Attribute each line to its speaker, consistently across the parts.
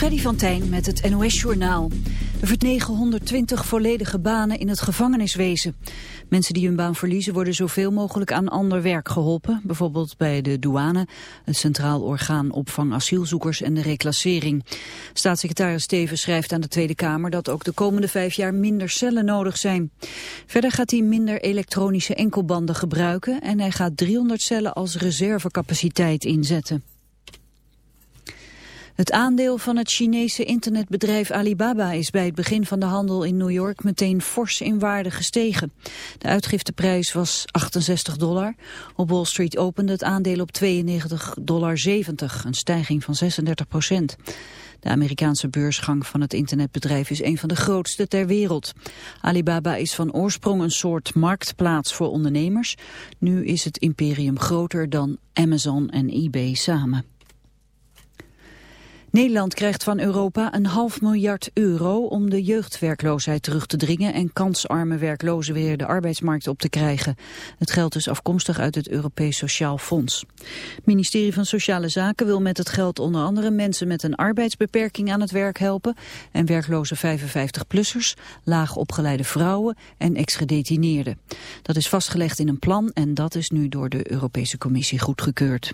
Speaker 1: Freddy van Tijn met het NOS-journaal. Er wordt 920 volledige banen in het gevangeniswezen. Mensen die hun baan verliezen worden zoveel mogelijk aan ander werk geholpen. Bijvoorbeeld bij de douane, het Centraal Orgaan Opvang Asielzoekers en de reclassering. Staatssecretaris Steven schrijft aan de Tweede Kamer dat ook de komende vijf jaar minder cellen nodig zijn. Verder gaat hij minder elektronische enkelbanden gebruiken en hij gaat 300 cellen als reservecapaciteit inzetten. Het aandeel van het Chinese internetbedrijf Alibaba is bij het begin van de handel in New York meteen fors in waarde gestegen. De uitgifteprijs was 68 dollar. Op Wall Street opende het aandeel op 92,70 dollar, een stijging van 36 procent. De Amerikaanse beursgang van het internetbedrijf is een van de grootste ter wereld. Alibaba is van oorsprong een soort marktplaats voor ondernemers. Nu is het imperium groter dan Amazon en eBay samen. Nederland krijgt van Europa een half miljard euro om de jeugdwerkloosheid terug te dringen en kansarme werklozen weer de arbeidsmarkt op te krijgen. Het geld is afkomstig uit het Europees Sociaal Fonds. Het ministerie van Sociale Zaken wil met het geld onder andere mensen met een arbeidsbeperking aan het werk helpen en werkloze 55-plussers, laag opgeleide vrouwen en ex-gedetineerden. Dat is vastgelegd in een plan en dat is nu door de Europese Commissie goedgekeurd.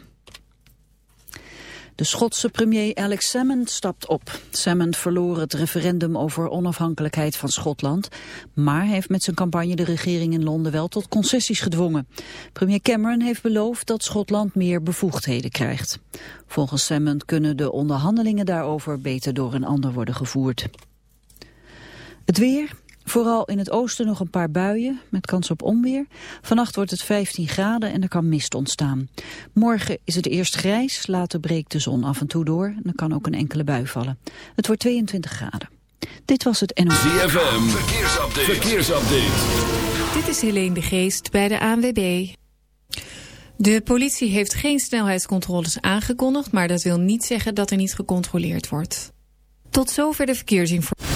Speaker 1: De Schotse premier Alex Salmond stapt op. Salmond verloor het referendum over onafhankelijkheid van Schotland, maar heeft met zijn campagne de regering in Londen wel tot concessies gedwongen. Premier Cameron heeft beloofd dat Schotland meer bevoegdheden krijgt. Volgens Salmond kunnen de onderhandelingen daarover beter door een ander worden gevoerd. Het weer, Vooral in het oosten nog een paar buien met kans op onweer. Vannacht wordt het 15 graden en er kan mist ontstaan. Morgen is het eerst grijs, later breekt de zon af en toe door. En er kan ook een enkele bui vallen. Het wordt 22 graden. Dit was het NOS.
Speaker 2: ZFM, verkeersupdate. verkeersupdate.
Speaker 3: Dit is Helene de Geest bij de ANWB. De politie heeft geen snelheidscontroles aangekondigd... maar dat wil niet zeggen dat er niet gecontroleerd wordt. Tot zover de verkeersinformatie.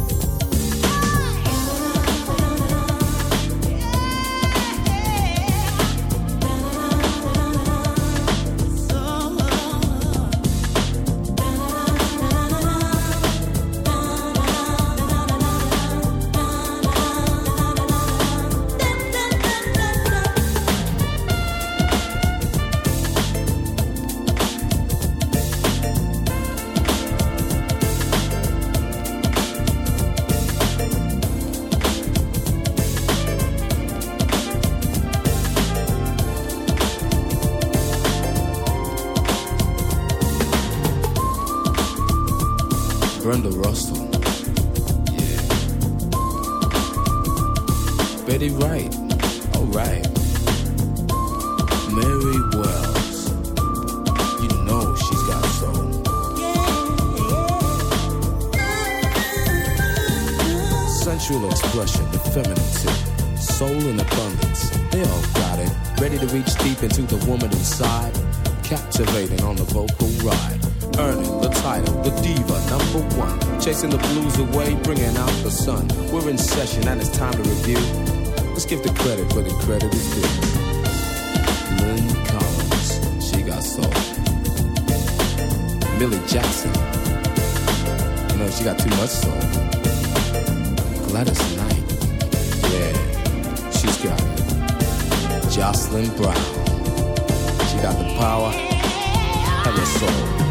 Speaker 4: Give the credit where the credit is due. Lynn Collins, she got soul. Millie Jackson, know she got too much soul. Gladys Knight, yeah, she's got it. Jocelyn Brown, she got the power of a soul.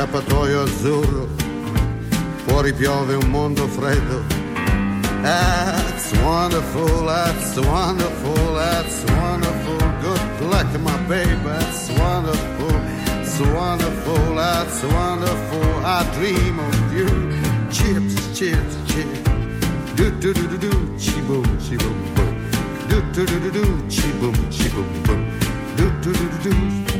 Speaker 5: C'è azzurro, fuori piove un mondo freddo. That's wonderful, that's wonderful, that's wonderful. Good luck, my baby, that's wonderful, it's wonderful, that's wonderful. I dream of you chips, chips, chips. Do do do do do, chi boom, chi boom. Do do do do do, chi boom, chi boom boom. Do do do do do.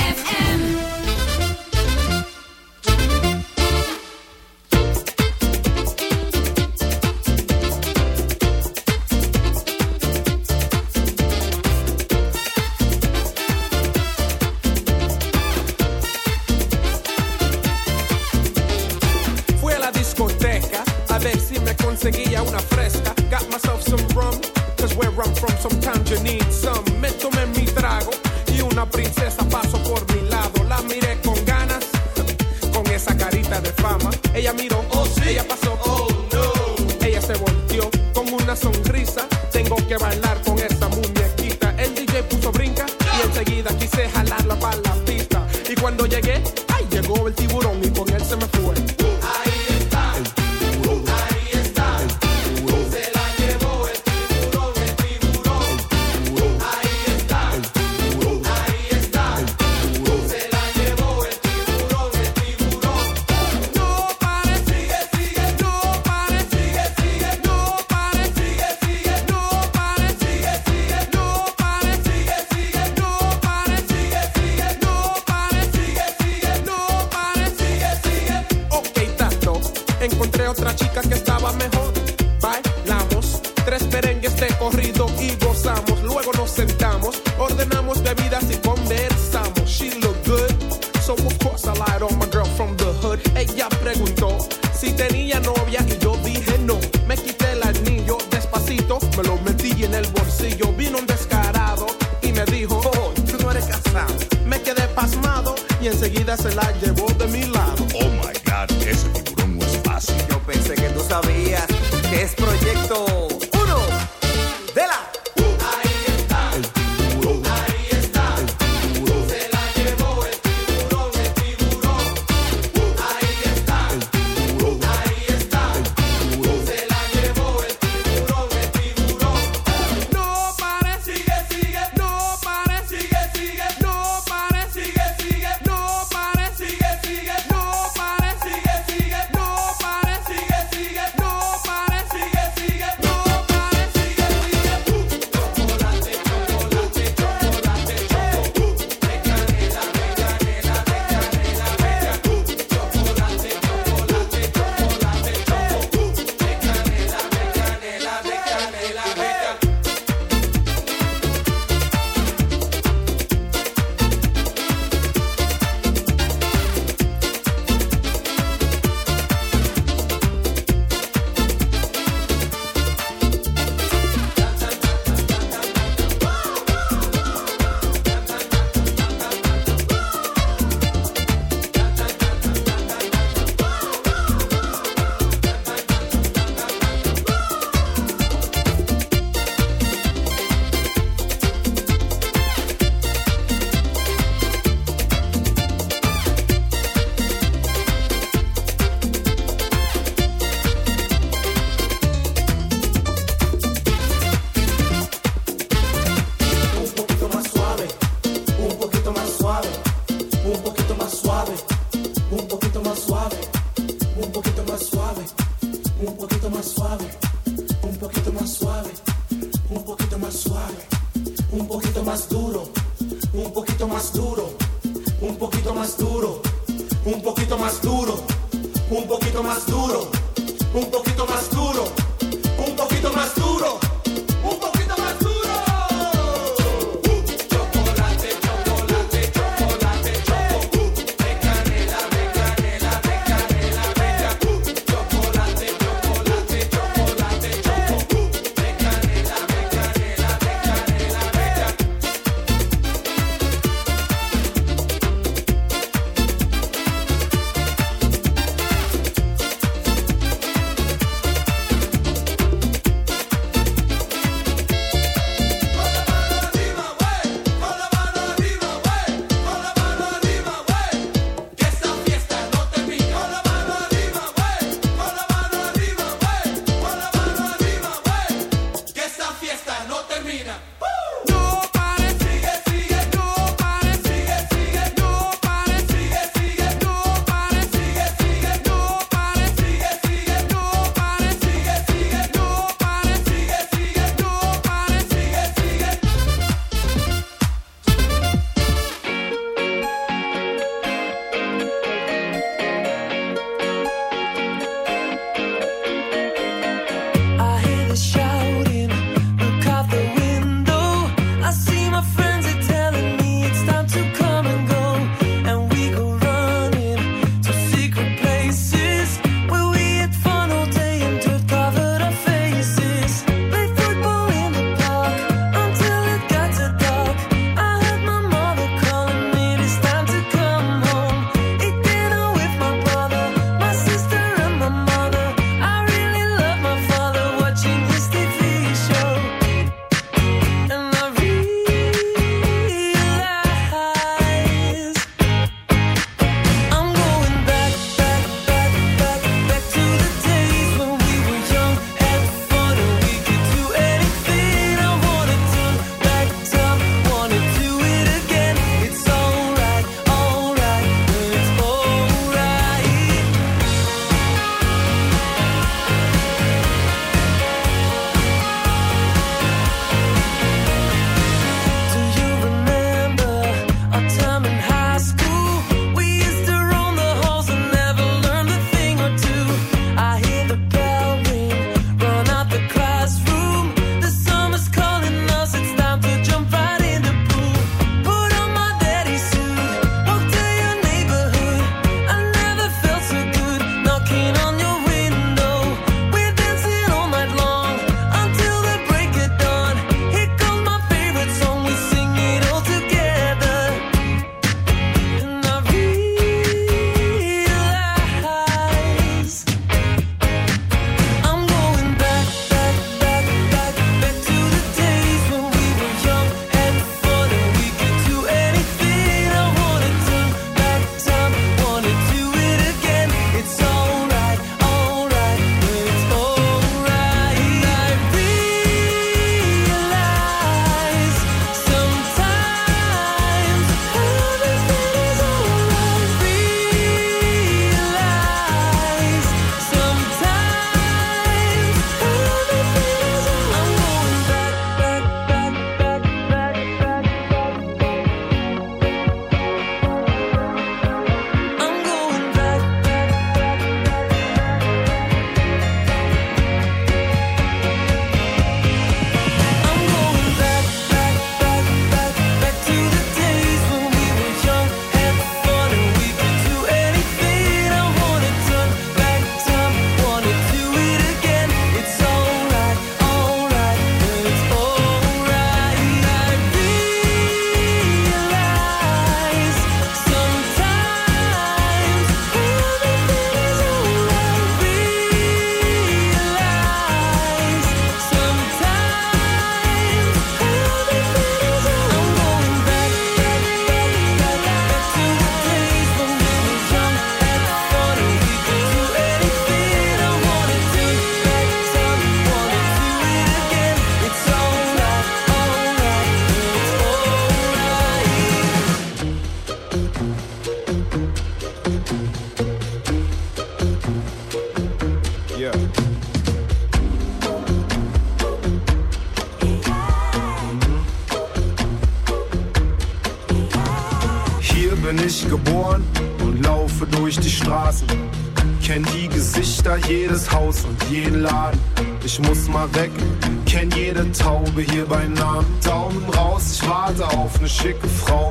Speaker 6: enseguida quise jalarlo para la